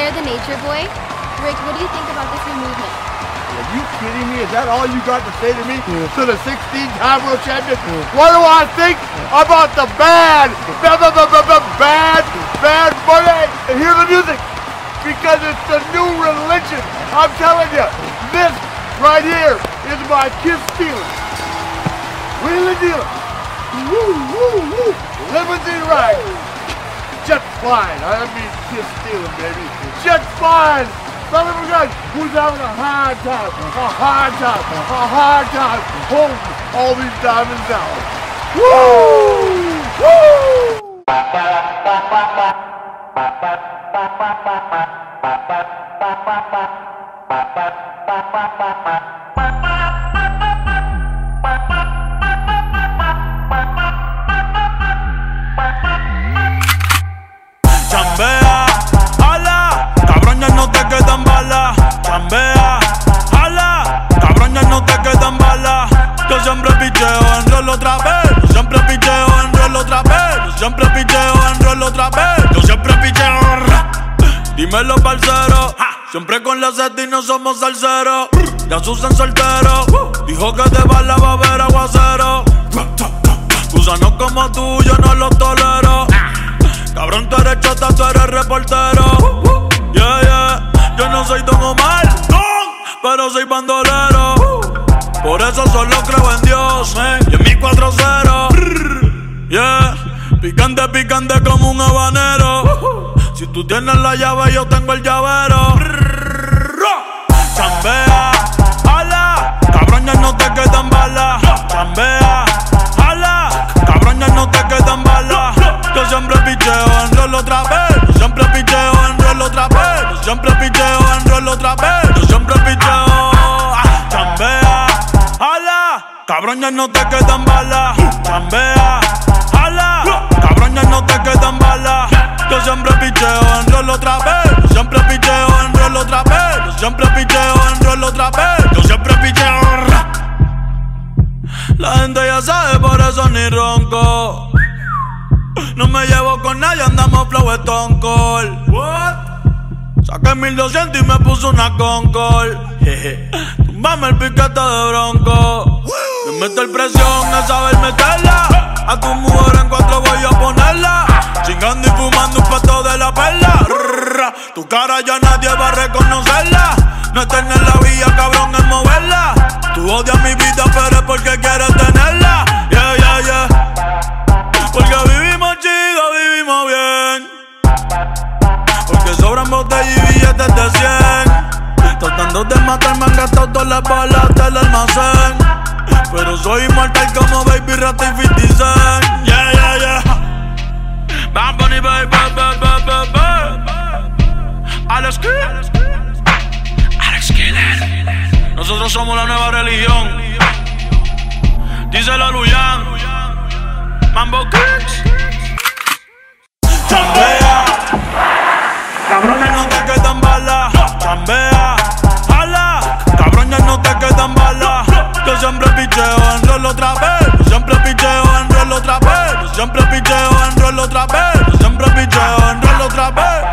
Flair the Nature Boy. Rick, what do you think about this new movement? Are you kidding me? Is that all you got to say to me? To the 16-time world champion? What do I think about the bad, bad, bad, bad, bad, bad, bad money? And hear the music because it's the new religion. I'm telling you, this right here is my kiss stealing. Wheeling dealing. Woo, woo, woo. Flying. I mean kiss stealing, baby. Jet flying. Son of a gun. Who's having a hard time? A hard time. A hard time holding all these diamonds down. Woo! Woo! La sed y no somos salseros. Ya Susan soltero. Dijo que bala va a haber aguacero. Gusanos como tú, yo no los tolero. Cabrón, tú eres chota, tú eres reportero. Yeah, yeah. Yo no soy Don Omar, pero soy bandolero. Por eso solo creo en Dios, eh. Y en mi 4-0. Yeah. Picante, picante como un habanero. Si tú tienes la llave, yo tengo el llavero. Picheo en rol otra vez. Yo siempre picheo. ah, Chambea, ala. Cabrón, ya no te quedan balas. Chambea, ala. Cabrón, ya no te quedan balas. Yo siempre picheo en rol otra vez. Yo siempre picheo en rol otra vez. Yo siempre picheo en rol otra vez. Yo siempre picheo. La gente ya sabe, por eso ni ronco. No me llevo con nadie, andamos flow Stone Cold. What? Saqué 1200 y me puso una. Jeje. Tumbame el piquete de bronco. Me mete el presión a saber meterla. A tu mujer en cuatro voy a ponerla. Chingando y fumando un pato de la perla. Tu cara ya nadie va a reconocerla. No tener la vía, cabrón, es moverla. Tú odias mi vida, pero es porque quieres tenerla. de palata el almacén. Pero soy inmortal como Baby Rata y 50 Yeah, yeah, yeah. Bad Bunny, baby, baby, baby, baby. baby. Alex Killer. Alex Killer. Nosotros somos la nueva religión. Dice la Luyan. Mambo Kicks. Chambea. Cabrones no te quedan balas. Chambea. picheo en rol otra vez. Yo siempre picheo en otra vez. Yo siempre picheo en otra vez. Yo siempre picheo en otra vez.